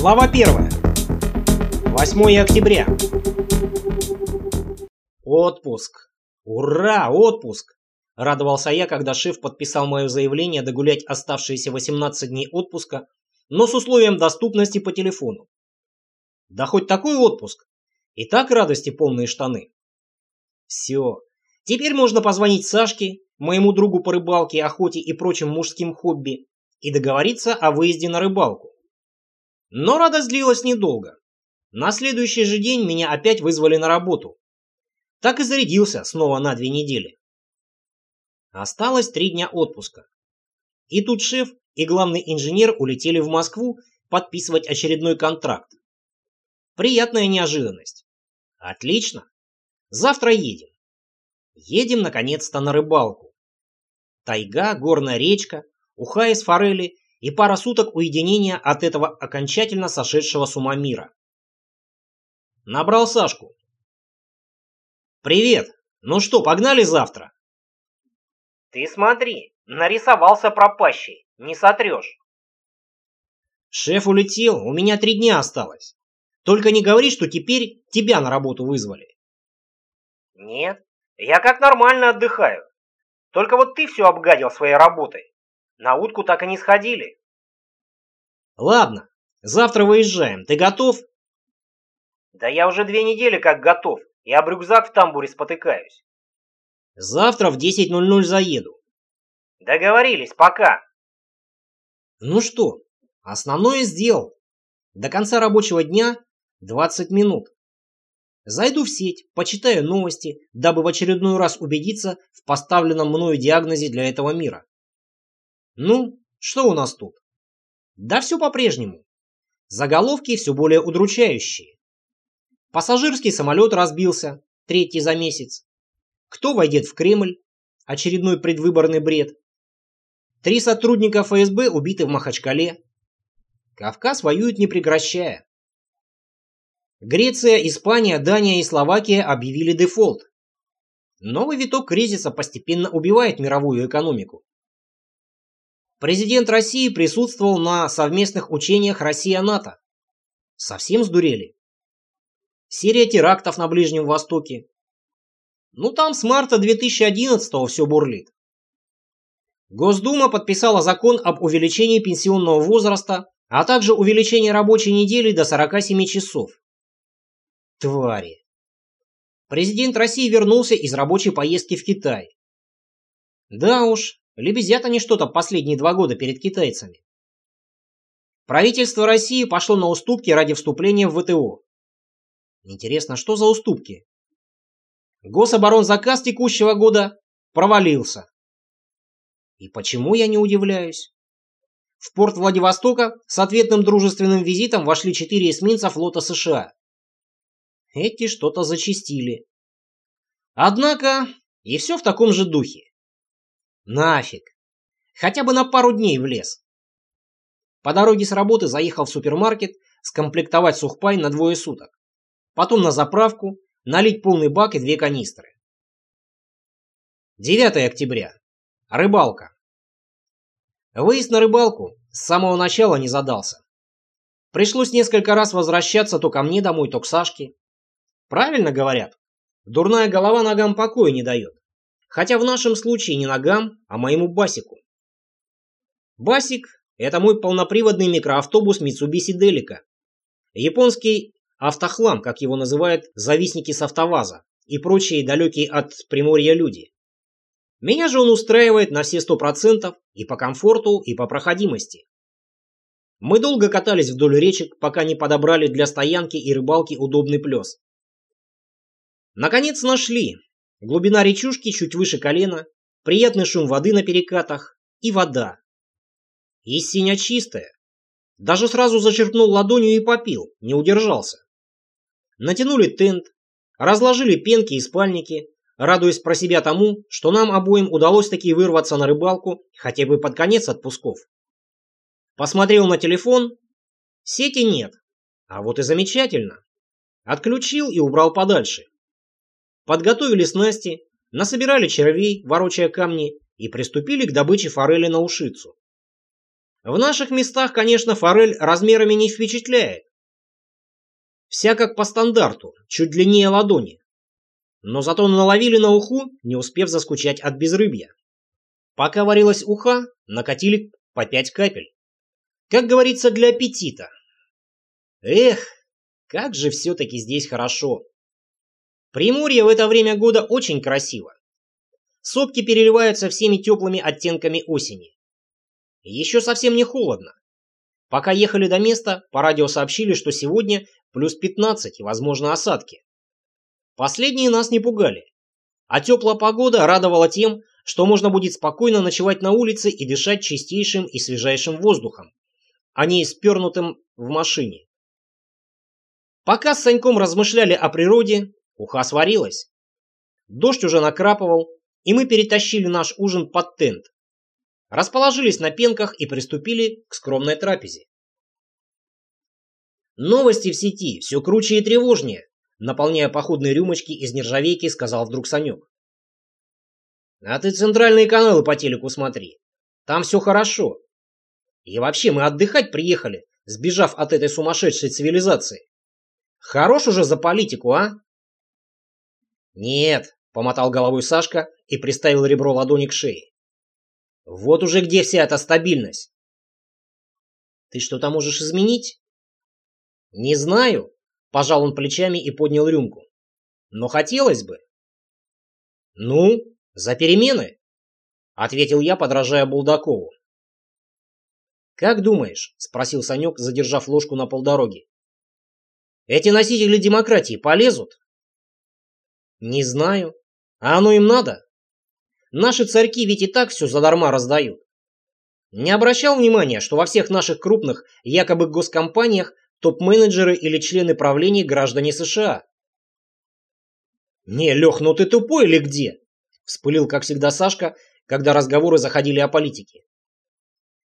Глава 1. 8 октября. Отпуск. Ура, отпуск! Радовался я, когда шеф подписал мое заявление догулять оставшиеся 18 дней отпуска, но с условием доступности по телефону. Да хоть такой отпуск. И так радости полные штаны. Все. Теперь можно позвонить Сашке, моему другу по рыбалке, охоте и прочим мужским хобби, и договориться о выезде на рыбалку. Но радость длилась недолго. На следующий же день меня опять вызвали на работу. Так и зарядился снова на две недели. Осталось три дня отпуска. И тут шеф и главный инженер улетели в Москву подписывать очередной контракт. Приятная неожиданность. Отлично. Завтра едем. Едем наконец-то на рыбалку. Тайга, горная речка, уха из форели и пара суток уединения от этого окончательно сошедшего с ума мира. Набрал Сашку. «Привет! Ну что, погнали завтра?» «Ты смотри, нарисовался пропащий, не сотрешь». «Шеф улетел, у меня три дня осталось. Только не говори, что теперь тебя на работу вызвали». «Нет, я как нормально отдыхаю. Только вот ты все обгадил своей работой. На утку так и не сходили. Ладно, завтра выезжаем. Ты готов? Да я уже две недели как готов. И об рюкзак в тамбуре спотыкаюсь. Завтра в 10.00 заеду. Договорились, пока. Ну что, основное сделал. До конца рабочего дня 20 минут. Зайду в сеть, почитаю новости, дабы в очередной раз убедиться в поставленном мною диагнозе для этого мира. Ну, что у нас тут? Да все по-прежнему. Заголовки все более удручающие. Пассажирский самолет разбился, третий за месяц. Кто войдет в Кремль? Очередной предвыборный бред. Три сотрудника ФСБ убиты в Махачкале. Кавказ воюет не прекращая. Греция, Испания, Дания и Словакия объявили дефолт. Новый виток кризиса постепенно убивает мировую экономику. Президент России присутствовал на совместных учениях Россия-НАТО. Совсем сдурели? Серия терактов на Ближнем Востоке. Ну там с марта 2011 все бурлит. Госдума подписала закон об увеличении пенсионного возраста, а также увеличении рабочей недели до 47 часов. Твари. Президент России вернулся из рабочей поездки в Китай. Да уж, Лебезят они что-то последние два года перед китайцами. Правительство России пошло на уступки ради вступления в ВТО. Интересно, что за уступки? Гособоронзаказ текущего года провалился. И почему я не удивляюсь? В порт Владивостока с ответным дружественным визитом вошли четыре эсминца флота США. Эти что-то зачистили. Однако, и все в таком же духе. Нафиг. Хотя бы на пару дней в лес. По дороге с работы заехал в супермаркет скомплектовать сухпай на двое суток. Потом на заправку, налить полный бак и две канистры. 9 октября. Рыбалка. Выезд на рыбалку с самого начала не задался. Пришлось несколько раз возвращаться то ко мне домой, то к Сашке. Правильно говорят, дурная голова ногам покоя не дает. Хотя в нашем случае не ногам, а моему Басику. Басик – это мой полноприводный микроавтобус Mitsubishi Delica. Японский автохлам, как его называют завистники с автоваза и прочие далекие от Приморья люди. Меня же он устраивает на все сто процентов и по комфорту, и по проходимости. Мы долго катались вдоль речек, пока не подобрали для стоянки и рыбалки удобный плес. Наконец нашли, Глубина речушки чуть выше колена, приятный шум воды на перекатах и вода. И синя чистая. Даже сразу зачерпнул ладонью и попил, не удержался. Натянули тент, разложили пенки и спальники, радуясь про себя тому, что нам обоим удалось таки вырваться на рыбалку хотя бы под конец отпусков. Посмотрел на телефон. Сети нет. А вот и замечательно. Отключил и убрал подальше. Подготовили снасти, насобирали червей, ворочая камни, и приступили к добыче форели на ушицу. В наших местах, конечно, форель размерами не впечатляет. Вся как по стандарту, чуть длиннее ладони. Но зато наловили на уху, не успев заскучать от безрыбья. Пока варилась уха, накатили по пять капель. Как говорится, для аппетита. Эх, как же все-таки здесь хорошо. Приморье в это время года очень красиво. Сопки переливаются всеми теплыми оттенками осени. Еще совсем не холодно. Пока ехали до места, по радио сообщили, что сегодня плюс 15 и, возможно, осадки. Последние нас не пугали. А теплая погода радовала тем, что можно будет спокойно ночевать на улице и дышать чистейшим и свежайшим воздухом, а не спернутым в машине. Пока с Саньком размышляли о природе, уха сварилась. Дождь уже накрапывал, и мы перетащили наш ужин под тент. Расположились на пенках и приступили к скромной трапезе. Новости в сети все круче и тревожнее, наполняя походные рюмочки из нержавейки, сказал вдруг Санек. А ты центральные каналы по телеку смотри. Там все хорошо. И вообще мы отдыхать приехали, сбежав от этой сумасшедшей цивилизации. Хорош уже за политику, а? Нет, помотал головой Сашка и приставил ребро ладони к шее. Вот уже где вся эта стабильность. Ты что-то можешь изменить? Не знаю, пожал он плечами и поднял рюмку. Но хотелось бы. Ну, за перемены, ответил я, подражая Булдакову. «Как думаешь?» – спросил Санек, задержав ложку на полдороги. Эти носители демократии полезут? Не знаю. А оно им надо? Наши царьки ведь и так все задарма раздают. Не обращал внимания, что во всех наших крупных, якобы госкомпаниях, топ-менеджеры или члены правления граждане США. «Не, Лех, ну ты тупой или где?» Вспылил, как всегда, Сашка, когда разговоры заходили о политике.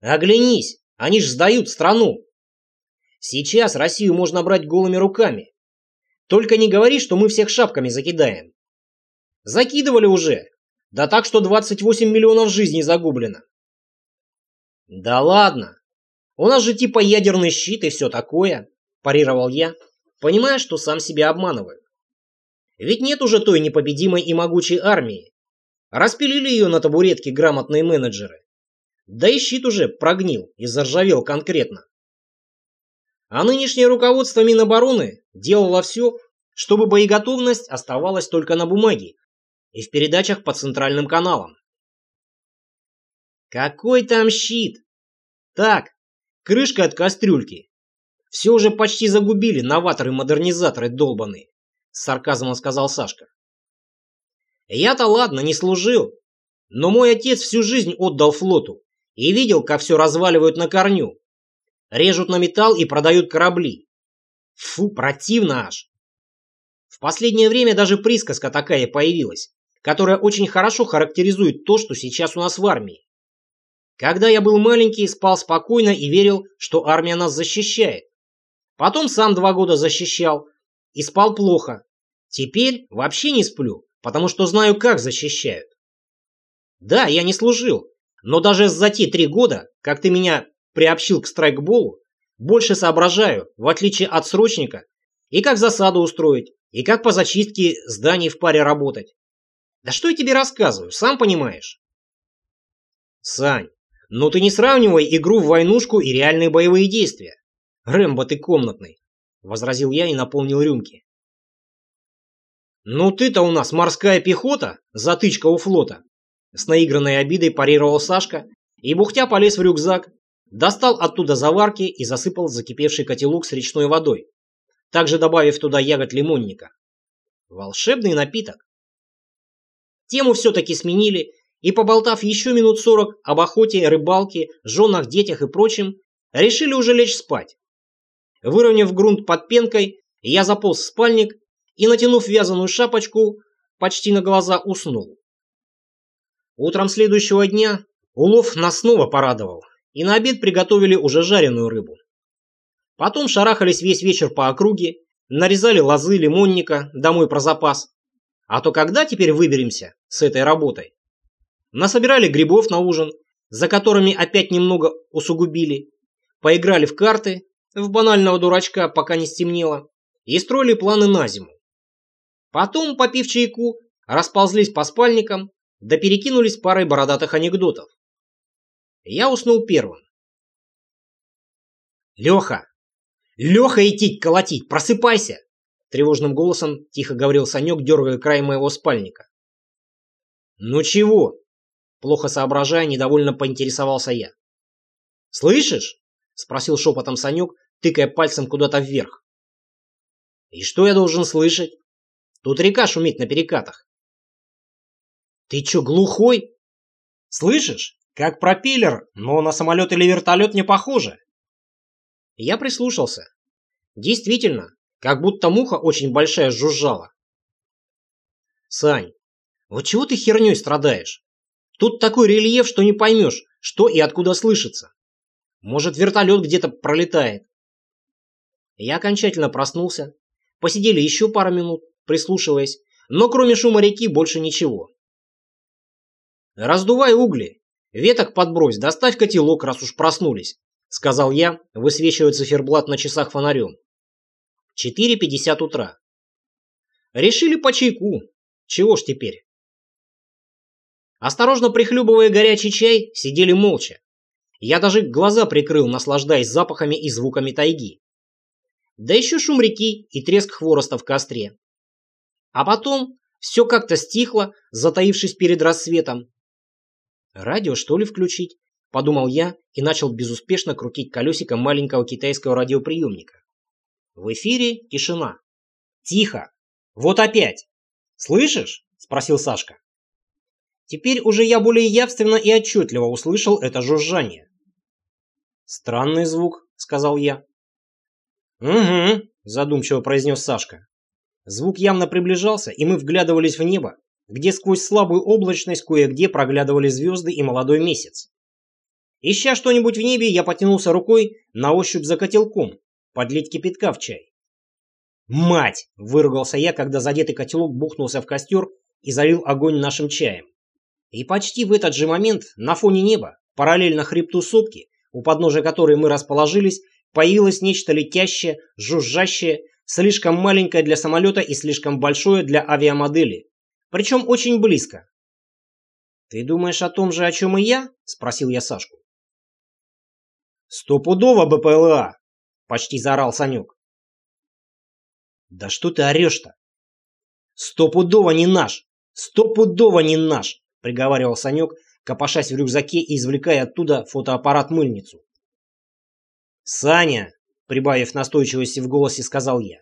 «Оглянись, они ж сдают страну!» Сейчас Россию можно брать голыми руками. Только не говори, что мы всех шапками закидаем. Закидывали уже. Да так, что 28 миллионов жизней загублено. Да ладно. У нас же типа ядерный щит и все такое, парировал я, понимая, что сам себя обманываю. Ведь нет уже той непобедимой и могучей армии. Распилили ее на табуретке грамотные менеджеры. Да и щит уже прогнил и заржавел конкретно. А нынешнее руководство Минобороны делало все, чтобы боеготовность оставалась только на бумаге и в передачах по центральным каналам. Какой там щит? Так, крышка от кастрюльки. Все уже почти загубили новаторы-модернизаторы долбаные, с сарказмом сказал Сашка. Я-то ладно, не служил, но мой отец всю жизнь отдал флоту и видел, как все разваливают на корню. Режут на металл и продают корабли. Фу, противно аж. В последнее время даже присказка такая появилась, которая очень хорошо характеризует то, что сейчас у нас в армии. Когда я был маленький, спал спокойно и верил, что армия нас защищает. Потом сам два года защищал и спал плохо. Теперь вообще не сплю, потому что знаю, как защищают. Да, я не служил, но даже за те три года, как ты меня приобщил к страйкболу, больше соображаю, в отличие от срочника, и как засаду устроить, и как по зачистке зданий в паре работать. Да что я тебе рассказываю, сам понимаешь. Сань, ну ты не сравнивай игру в войнушку и реальные боевые действия. Рэмбо ты комнатный, возразил я и наполнил рюмки. Ну ты-то у нас морская пехота, затычка у флота. С наигранной обидой парировал Сашка и бухтя полез в рюкзак, Достал оттуда заварки и засыпал закипевший котелок с речной водой, также добавив туда ягод лимонника. Волшебный напиток. Тему все-таки сменили, и поболтав еще минут сорок об охоте, рыбалке, женах, детях и прочем, решили уже лечь спать. Выровняв грунт под пенкой, я заполз в спальник и, натянув вязаную шапочку, почти на глаза уснул. Утром следующего дня улов нас снова порадовал и на обед приготовили уже жареную рыбу. Потом шарахались весь вечер по округе, нарезали лозы, лимонника, домой про запас. А то когда теперь выберемся с этой работой? насобирали грибов на ужин, за которыми опять немного усугубили, поиграли в карты, в банального дурачка, пока не стемнело, и строили планы на зиму. Потом, попив чайку, расползлись по спальникам, да перекинулись парой бородатых анекдотов. Я уснул первым. «Леха! Леха идти колотить! Просыпайся!» Тревожным голосом тихо говорил Санек, дергая край моего спальника. «Ну чего?» Плохо соображая, недовольно поинтересовался я. «Слышишь?» — спросил шепотом Санек, тыкая пальцем куда-то вверх. «И что я должен слышать? Тут река шумит на перекатах». «Ты чё, глухой? Слышишь? Как пропеллер, но на самолет или вертолет не похоже». Я прислушался. Действительно, как будто муха очень большая жужжала. «Сань, вот чего ты херней страдаешь? Тут такой рельеф, что не поймешь, что и откуда слышится. Может, вертолет где-то пролетает. Я окончательно проснулся. Посидели еще пару минут, прислушиваясь, но кроме шума реки больше ничего. «Раздувай угли, веток подбрось, доставь котелок, раз уж проснулись», сказал я, высвечивая циферблат на часах фонарем. 4.50 утра. Решили по чайку. Чего ж теперь? Осторожно прихлюбывая горячий чай, сидели молча. Я даже глаза прикрыл, наслаждаясь запахами и звуками тайги. Да еще шум реки и треск хвороста в костре. А потом все как-то стихло, затаившись перед рассветом. «Радио, что ли, включить?» – подумал я и начал безуспешно крутить колесико маленького китайского радиоприемника. В эфире тишина. «Тихо! Вот опять! Слышишь?» – спросил Сашка. Теперь уже я более явственно и отчетливо услышал это жужжание. «Странный звук», — сказал я. «Угу», — задумчиво произнес Сашка. Звук явно приближался, и мы вглядывались в небо, где сквозь слабую облачность кое-где проглядывали звезды и молодой месяц. Ища что-нибудь в небе, я потянулся рукой на ощупь за котелком, подлить кипятка в чай. «Мать!» – выругался я, когда задетый котелок бухнулся в костер и залил огонь нашим чаем. И почти в этот же момент на фоне неба, параллельно хребту сопки, у подножия которой мы расположились, появилось нечто летящее, жужжащее, слишком маленькое для самолета и слишком большое для авиамодели. Причем очень близко. «Ты думаешь о том же, о чем и я?» – спросил я Сашку. «Стопудово БПЛА!» – почти заорал Санек. «Да что ты орешь-то?» «Стопудово не наш! Стопудово не наш!» — приговаривал Санек, копошась в рюкзаке и извлекая оттуда фотоаппарат-мыльницу. «Саня!» — прибавив настойчивости в голосе, сказал я.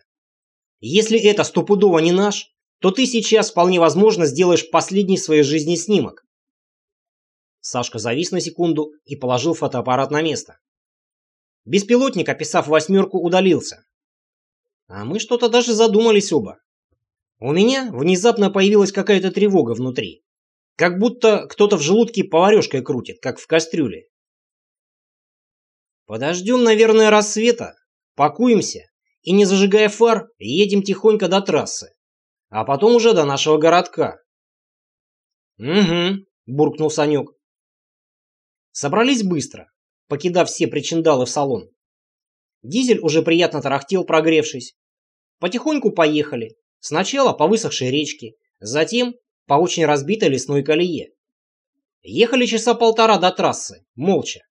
«Если это стопудово не наш, то ты сейчас вполне возможно сделаешь последний в своей жизни снимок». Сашка завис на секунду и положил фотоаппарат на место. Беспилотник, описав восьмерку, удалился. А мы что-то даже задумались оба. У меня внезапно появилась какая-то тревога внутри. Как будто кто-то в желудке поварешкой крутит, как в кастрюле. Подождем, наверное, рассвета, пакуемся и, не зажигая фар, едем тихонько до трассы, а потом уже до нашего городка. «Угу», — буркнул Санек. Собрались быстро, покидав все причиндалы в салон. Дизель уже приятно тарахтел, прогревшись. Потихоньку поехали. Сначала по высохшей речке, затем по очень разбитой лесной колее. Ехали часа полтора до трассы, молча.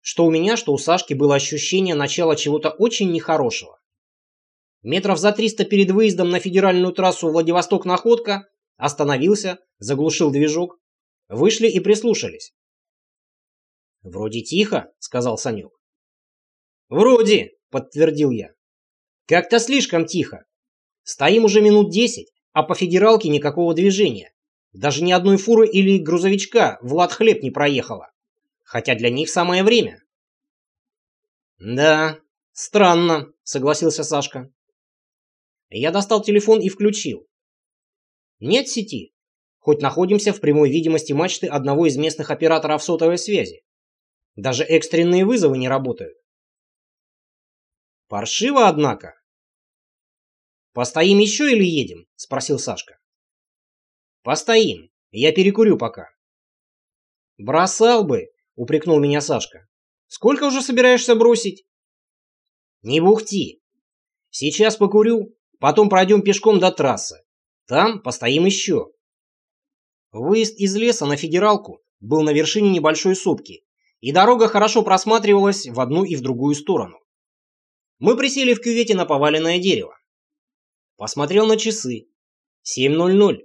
Что у меня, что у Сашки было ощущение начала чего-то очень нехорошего. Метров за 300 перед выездом на федеральную трассу Владивосток-Находка остановился, заглушил движок. Вышли и прислушались. «Вроде тихо», — сказал Санек. «Вроде», — подтвердил я. «Как-то слишком тихо. Стоим уже минут десять, а по федералке никакого движения. Даже ни одной фуры или грузовичка Влад хлеб не проехала. Хотя для них самое время. Да, странно, согласился Сашка. Я достал телефон и включил. Нет сети. Хоть находимся в прямой видимости мачты одного из местных операторов сотовой связи. Даже экстренные вызовы не работают. Паршиво, однако. «Постоим еще или едем?» – спросил Сашка. «Постоим. Я перекурю пока». Бросал бы, упрекнул меня Сашка. Сколько уже собираешься бросить? Не бухти. Сейчас покурю, потом пройдем пешком до трассы. Там постоим еще. Выезд из леса на федералку был на вершине небольшой сопки, и дорога хорошо просматривалась в одну и в другую сторону. Мы присели в кювете на поваленное дерево. Посмотрел на часы. 7.00.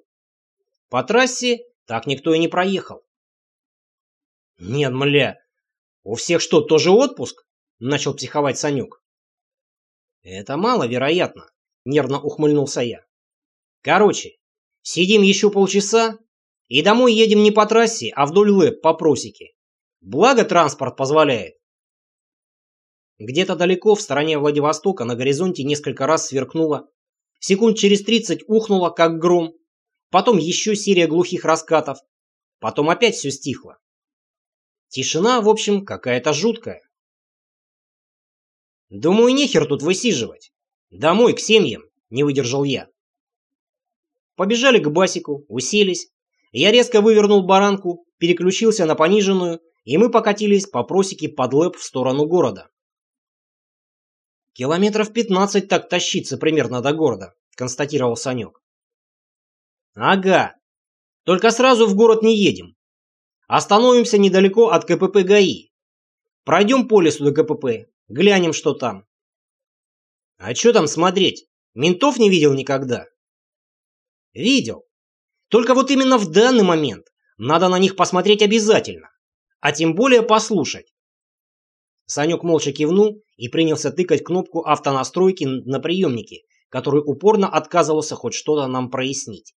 По трассе так никто и не проехал. «Нет, мля, у всех что, тоже отпуск?» – начал психовать Санюк. «Это маловероятно», – нервно ухмыльнулся я. «Короче, сидим еще полчаса и домой едем не по трассе, а вдоль лэп по просеке. Благо транспорт позволяет». Где-то далеко, в стороне Владивостока, на горизонте несколько раз сверкнуло. Секунд через тридцать ухнуло, как гром. Потом еще серия глухих раскатов. Потом опять все стихло. Тишина, в общем, какая-то жуткая. Думаю, нехер тут высиживать. Домой, к семьям, не выдержал я. Побежали к Басику, уселись. Я резко вывернул баранку, переключился на пониженную, и мы покатились по просеке под лэп в сторону города. Километров пятнадцать так тащиться примерно до города, констатировал Санек. Ага. Только сразу в город не едем. Остановимся недалеко от КПП ГАИ. Пройдем по лесу до КПП, глянем, что там. А что там смотреть? Ментов не видел никогда? Видел. Только вот именно в данный момент надо на них посмотреть обязательно. А тем более послушать. Санек молча кивнул и принялся тыкать кнопку автонастройки на приемнике, который упорно отказывался хоть что-то нам прояснить.